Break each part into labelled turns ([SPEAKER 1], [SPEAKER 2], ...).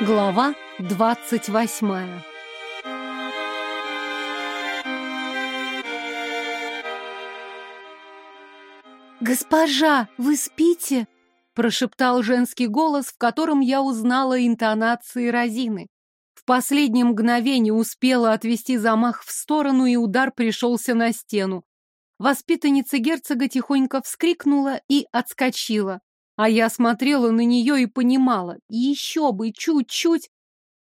[SPEAKER 1] Глава двадцать восьмая «Госпожа, вы спите?» — прошептал женский голос, в котором я узнала интонации Розины. В последнее мгновение успела отвести замах в сторону, и удар пришелся на стену. Воспитанница герцога тихонько вскрикнула и отскочила. А я смотрела на нее и понимала, еще бы, чуть-чуть.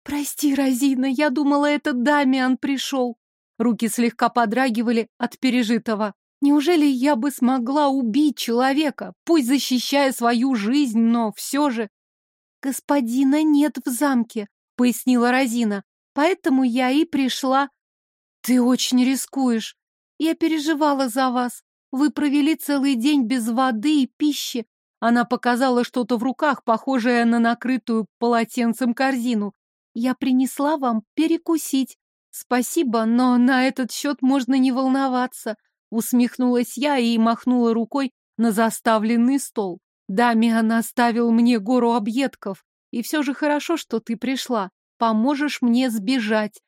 [SPEAKER 1] «Прости, Розина, я думала, это Дамиан пришел». Руки слегка подрагивали от пережитого. Неужели я бы смогла убить человека, пусть защищая свою жизнь, но все же... Господина нет в замке, пояснила Розина, поэтому я и пришла. Ты очень рискуешь. Я переживала за вас. Вы провели целый день без воды и пищи. Она показала что-то в руках, похожее на накрытую полотенцем корзину. Я принесла вам перекусить. Спасибо, но на этот счет можно не волноваться. Усмехнулась я и махнула рукой на заставленный стол. Дамиан оставил мне гору объедков. И все же хорошо, что ты пришла. Поможешь мне сбежать.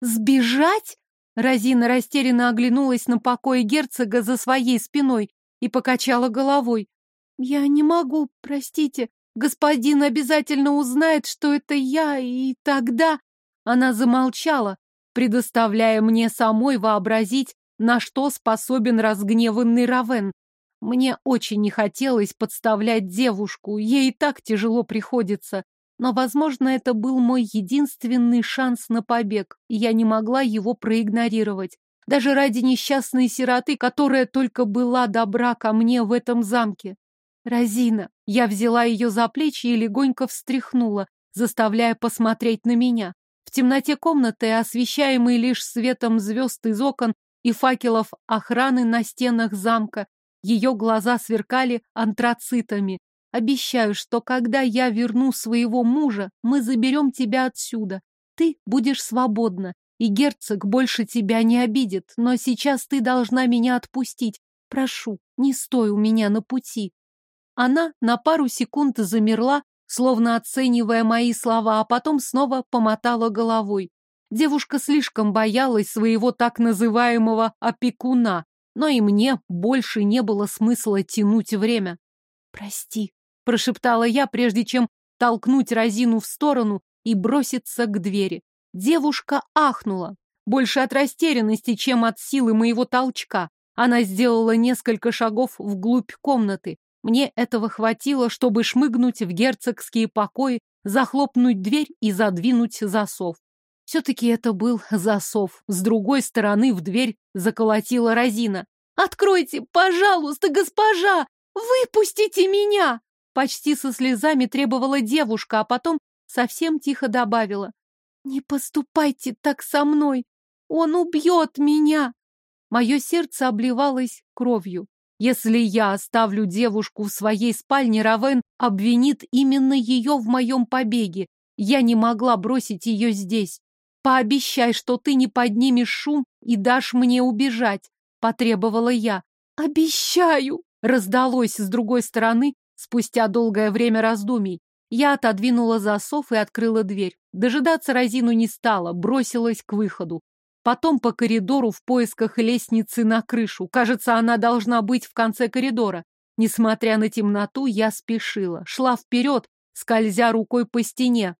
[SPEAKER 1] Сбежать? Розина растерянно оглянулась на покой герцога за своей спиной и покачала головой. Я не могу, простите. Господин обязательно узнает, что это я, и тогда... Она замолчала, предоставляя мне самой вообразить, на что способен разгневанный Равен. Мне очень не хотелось подставлять девушку, ей и так тяжело приходится. Но, возможно, это был мой единственный шанс на побег, и я не могла его проигнорировать. Даже ради несчастной сироты, которая только была добра ко мне в этом замке. Розина. Я взяла ее за плечи и легонько встряхнула, заставляя посмотреть на меня. В темноте комнаты, освещаемой лишь светом звезд из окон, и факелов охраны на стенах замка. Ее глаза сверкали антрацитами. Обещаю, что когда я верну своего мужа, мы заберем тебя отсюда. Ты будешь свободна, и герцог больше тебя не обидит, но сейчас ты должна меня отпустить. Прошу, не стой у меня на пути. Она на пару секунд замерла, словно оценивая мои слова, а потом снова помотала головой. Девушка слишком боялась своего так называемого опекуна, но и мне больше не было смысла тянуть время. «Прости», — прошептала я, прежде чем толкнуть Розину в сторону и броситься к двери. Девушка ахнула, больше от растерянности, чем от силы моего толчка. Она сделала несколько шагов вглубь комнаты. Мне этого хватило, чтобы шмыгнуть в герцогские покои, захлопнуть дверь и задвинуть засов. Все-таки это был засов. С другой стороны в дверь заколотила Розина. «Откройте, пожалуйста, госпожа! Выпустите меня!» Почти со слезами требовала девушка, а потом совсем тихо добавила. «Не поступайте так со мной! Он убьет меня!» Мое сердце обливалось кровью. Если я оставлю девушку в своей спальне, Равен обвинит именно ее в моем побеге. Я не могла бросить ее здесь. Пообещай, что ты не поднимешь шум и дашь мне убежать, потребовала я. Обещаю, раздалось с другой стороны спустя долгое время раздумий. Я отодвинула засов и открыла дверь. Дожидаться Розину не стала, бросилась к выходу. Потом по коридору в поисках лестницы на крышу. Кажется, она должна быть в конце коридора. Несмотря на темноту, я спешила, шла вперед, скользя рукой по стене,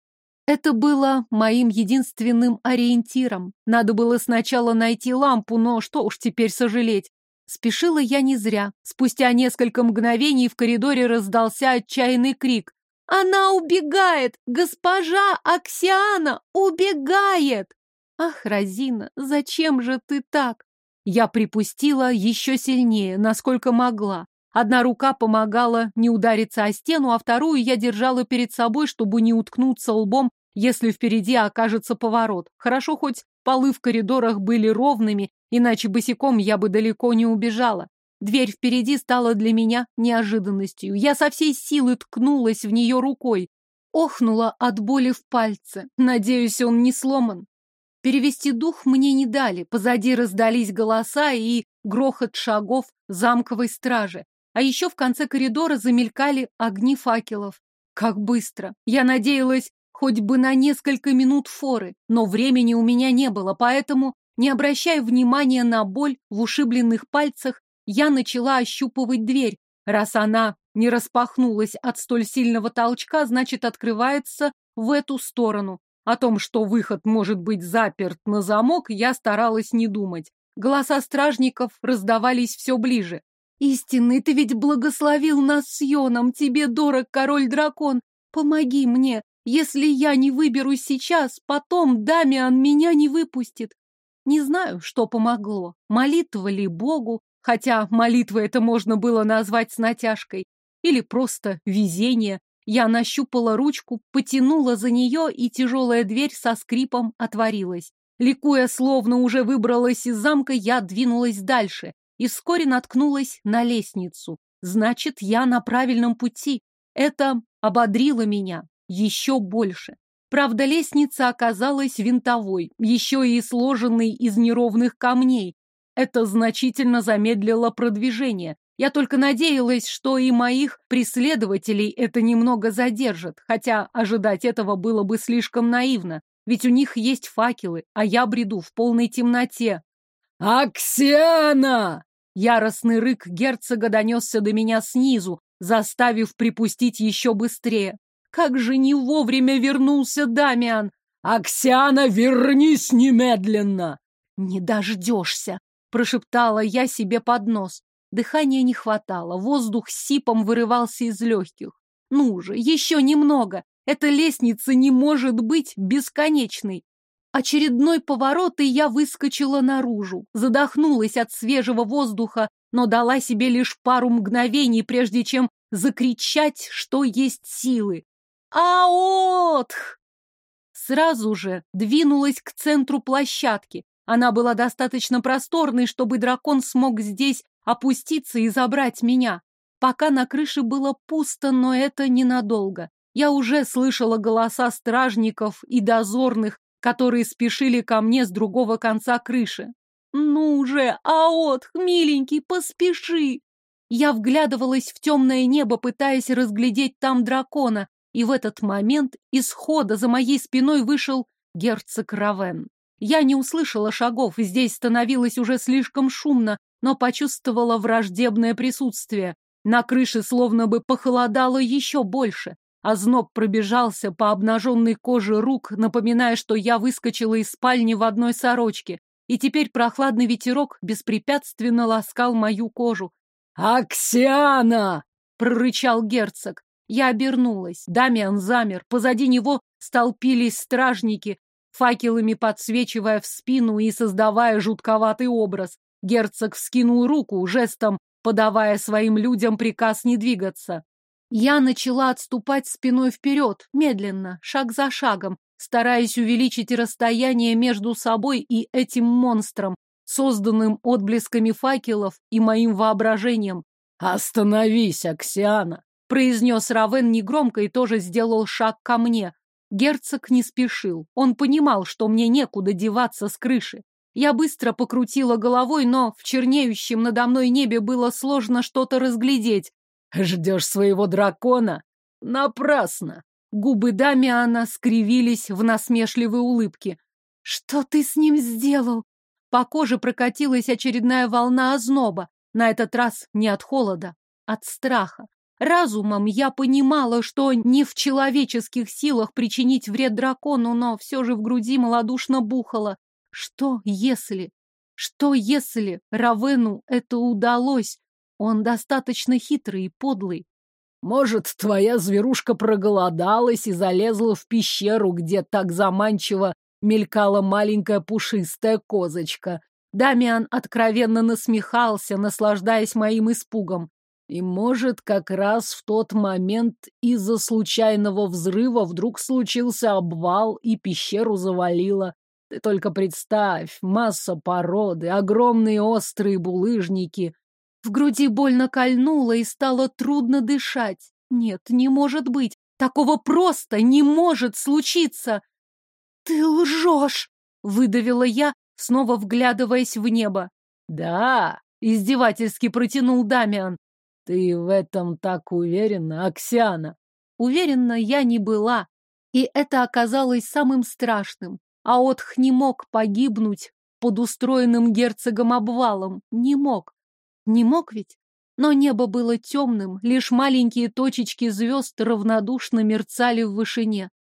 [SPEAKER 1] это было моим единственным ориентиром. Надо было сначала найти лампу, но что уж теперь сожалеть. Спешила я не зря. Спустя несколько мгновений в коридоре раздался отчаянный крик. «Она убегает! Госпожа Аксиана убегает!» «Ах, Розина, зачем же ты так?» Я припустила еще сильнее, насколько могла. Одна рука помогала не удариться о стену, а вторую я держала перед собой, чтобы не уткнуться лбом если впереди окажется поворот. Хорошо, хоть полы в коридорах были ровными, иначе босиком я бы далеко не убежала. Дверь впереди стала для меня неожиданностью. Я со всей силы ткнулась в нее рукой. Охнула от боли в пальце. Надеюсь, он не сломан. Перевести дух мне не дали. Позади раздались голоса и грохот шагов замковой стражи. А еще в конце коридора замелькали огни факелов. Как быстро! Я надеялась, хоть бы на несколько минут форы, но времени у меня не было, поэтому, не обращая внимания на боль в ушибленных пальцах, я начала ощупывать дверь. Раз она не распахнулась от столь сильного толчка, значит, открывается в эту сторону. О том, что выход может быть заперт на замок, я старалась не думать. Голоса стражников раздавались все ближе. «Истинный, ты ведь благословил нас с Йоном, тебе дорог король-дракон. Помоги мне, если я не выберусь сейчас, потом Дамиан меня не выпустит. Не знаю, что помогло, молитва ли Богу, хотя молитва это можно было назвать с натяжкой, или просто везение. Я нащупала ручку, потянула за нее, и тяжелая дверь со скрипом отворилась. Ликуя, словно уже выбралась из замка, я двинулась дальше и вскоре наткнулась на лестницу. Значит, я на правильном пути. Это ободрило меня еще больше. Правда, лестница оказалась винтовой, еще и сложенной из неровных камней. Это значительно замедлило продвижение. Я только надеялась, что и моих преследователей это немного задержит, хотя ожидать этого было бы слишком наивно, ведь у них есть факелы, а я бреду в полной темноте. «Аксиана!» Яростный рык герцога донесся до меня снизу, заставив припустить еще быстрее. Как же не вовремя вернулся Дамиан! «Аксиана, вернись немедленно!» «Не дождешься!» — прошептала я себе под нос. Дыхания не хватало, воздух сипом вырывался из легких. Ну же, еще немного! Эта лестница не может быть бесконечной. Очередной поворот, и я выскочила наружу, задохнулась от свежего воздуха, но дала себе лишь пару мгновений, прежде чем закричать, что есть силы. Аотх! Сразу же двинулась к центру площадки. Она была достаточно просторной, чтобы дракон смог здесь опуститься и забрать меня. Пока на крыше было пусто, но это ненадолго. Я уже слышала голоса стражников и дозорных, которые спешили ко мне с другого конца крыши. «Ну же, Аотх, миленький, поспеши!» Я вглядывалась в темное небо, пытаясь разглядеть там дракона, и в этот момент из хода за моей спиной вышел герцог Равен. Я не услышала шагов, здесь становилось уже слишком шумно, но почувствовала враждебное присутствие. На крыше словно бы похолодало еще больше, а зноб пробежался по обнаженной коже рук, напоминая, что я выскочила из спальни в одной сорочке, и теперь прохладный ветерок беспрепятственно ласкал мою кожу. «Аксиана!» — прорычал герцог. Я обернулась. Дамиан замер. Позади него столпились стражники, факелами подсвечивая в спину и создавая жутковатый образ. Герцог вскинул руку, жестом подавая своим людям приказ не двигаться. Я начала отступать спиной вперед, медленно, шаг за шагом, стараясь увеличить расстояние между собой и этим монстром, созданным отблесками факелов и моим воображением. «Остановись, Аксиана!» произнес Равен негромко и тоже сделал шаг ко мне. Герцог не спешил. Он понимал, что мне некуда деваться с крыши. Я быстро покрутила головой, но в чернеющем надо мной небе было сложно что-то разглядеть. «Ждешь своего дракона?» «Напрасно!» Губы Дамиана скривились в насмешливой улыбке. «Что ты с ним сделал?» По коже прокатилась очередная волна озноба. На этот раз не от холода, от страха. Разумом я понимала, что не в человеческих силах причинить вред дракону, но все же в груди малодушно бухало. Что если? Что если Равену это удалось? Он достаточно хитрый и подлый. Может, твоя зверушка проголодалась и залезла в пещеру, где так заманчиво мелькала маленькая пушистая козочка. Дамиан откровенно насмехался, наслаждаясь моим испугом. И, может, как раз в тот момент из-за случайного взрыва вдруг случился обвал и пещеру завалило. Только представь, масса породы, огромные острые булыжники. В груди больно кольнуло и стало трудно дышать. Нет, не может быть. Такого просто не может случиться. Ты лжешь, выдавила я, снова вглядываясь в небо. Да, издевательски протянул Дамиан. Ты в этом так уверена, Аксиана? Уверена я не была. И это оказалось самым страшным. А Отх не мог погибнуть под устроенным герцогом обвалом. Не мог. Не мог ведь? Но небо было темным, лишь маленькие точечки звезд равнодушно мерцали в вышине.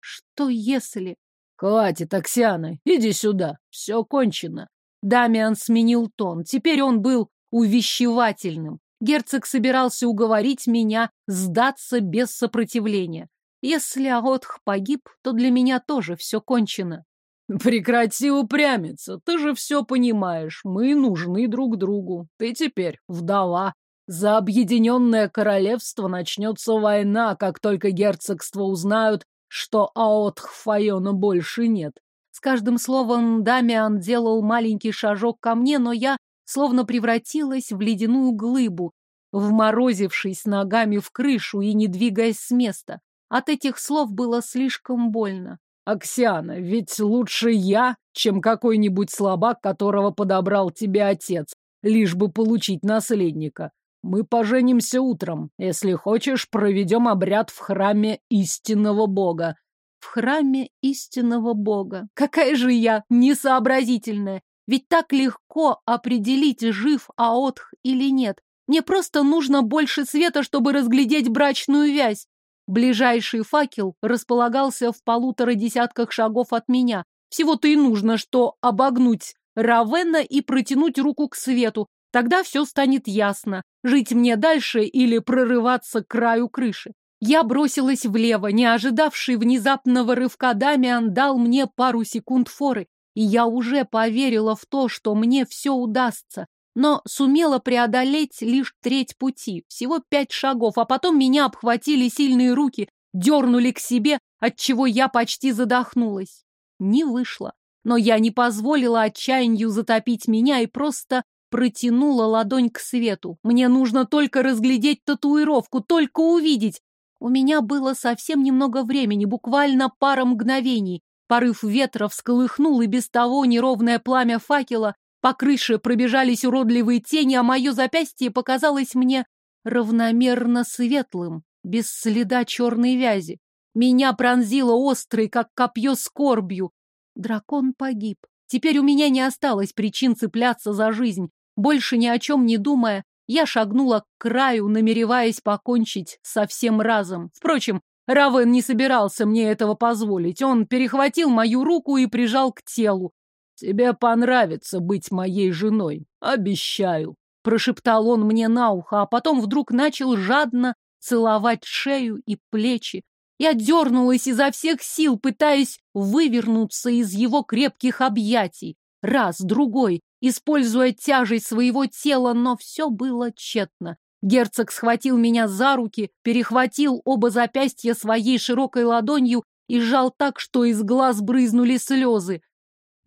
[SPEAKER 1] Что если...
[SPEAKER 2] «Хватит, Оксана, иди сюда, все кончено».
[SPEAKER 1] Дамиан сменил тон. Теперь он был увещевательным. Герцог собирался уговорить меня сдаться без сопротивления. Если Аотх погиб, то для меня тоже все кончено.
[SPEAKER 2] Прекрати упрямиться, ты же все понимаешь, мы нужны друг другу. Ты теперь вдова. За объединенное королевство начнется война, как только герцогство узнают, что Аотх Файона больше нет.
[SPEAKER 1] С каждым словом Дамиан делал маленький шажок ко мне, но я словно превратилась в ледяную глыбу, вморозившись ногами в крышу и не двигаясь с места. От этих слов было слишком больно.
[SPEAKER 2] «Аксиана, ведь лучше я, чем какой-нибудь слабак, которого подобрал тебе отец, лишь бы получить наследника. Мы поженимся утром. Если хочешь, проведем обряд в храме истинного бога.
[SPEAKER 1] В храме истинного бога. Какая же я несообразительная. Ведь так легко определить, жив Аотх или нет. Мне просто нужно больше света, чтобы разглядеть брачную вязь. Ближайший факел располагался в полутора десятках шагов от меня. Всего-то и нужно, что обогнуть Равена и протянуть руку к свету, Тогда все станет ясно, жить мне дальше или прорываться к краю крыши. Я бросилась влево, не ожидавший внезапного рывка Дамиан дал мне пару секунд форы, и я уже поверила в то, что мне все удастся, но сумела преодолеть лишь треть пути, всего пять шагов, а потом меня обхватили сильные руки, дернули к себе, отчего я почти задохнулась. Не вышло. Но я не позволила отчаянию затопить меня и просто протянула ладонь к свету. Мне нужно только разглядеть татуировку, только увидеть. У меня было совсем немного времени, буквально пара мгновений. Порыв ветра всколыхнул и без того неровное пламя факела. По крыше пробежались уродливые тени, а мое запястье показалось мне равномерно светлым, без следа черной вязи. Меня пронзило острой, как копье скорбью. Дракон погиб. Теперь у меня не осталось причин цепляться за жизнь. Больше ни о чем не думая, я шагнула к краю, намереваясь покончить со всем разом. Впрочем, Равен не собирался мне этого позволить. Он перехватил мою руку и прижал к телу.
[SPEAKER 2] «Тебе понравится быть моей женой, обещаю», — прошептал он мне на ухо, а потом вдруг начал жадно целовать шею и плечи.
[SPEAKER 1] Я дернулась изо всех сил, пытаясь вывернуться из его крепких объятий. Раз, другой, используя тяжесть своего тела, но все было тщетно. Герцог схватил меня за руки, перехватил оба запястья своей широкой ладонью и сжал так, что из глаз брызнули слезы.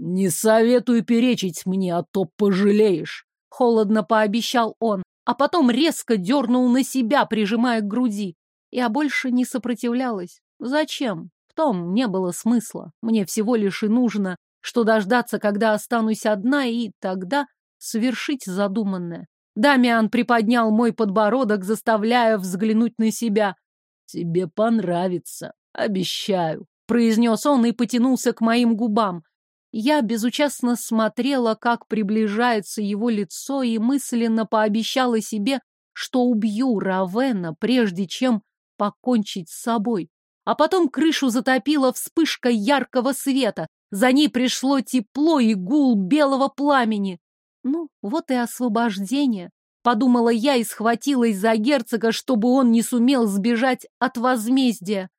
[SPEAKER 2] «Не советую перечить мне, а то пожалеешь», — холодно пообещал он, а потом резко дернул на себя, прижимая к груди. Я больше не сопротивлялась. Зачем? В том не было смысла. Мне всего лишь и нужно что дождаться, когда останусь одна, и тогда совершить задуманное. Дамиан приподнял мой подбородок, заставляя взглянуть на себя. «Тебе понравится, обещаю», — произнес он и потянулся к моим губам. Я безучастно смотрела, как приближается его лицо, и мысленно пообещала себе, что убью Равена, прежде чем покончить с собой. А потом крышу затопила вспышка яркого света, за ней пришло тепло и гул белого пламени. Ну, вот и освобождение. Подумала я и схватилась за герцога, чтобы он не сумел сбежать от возмездия.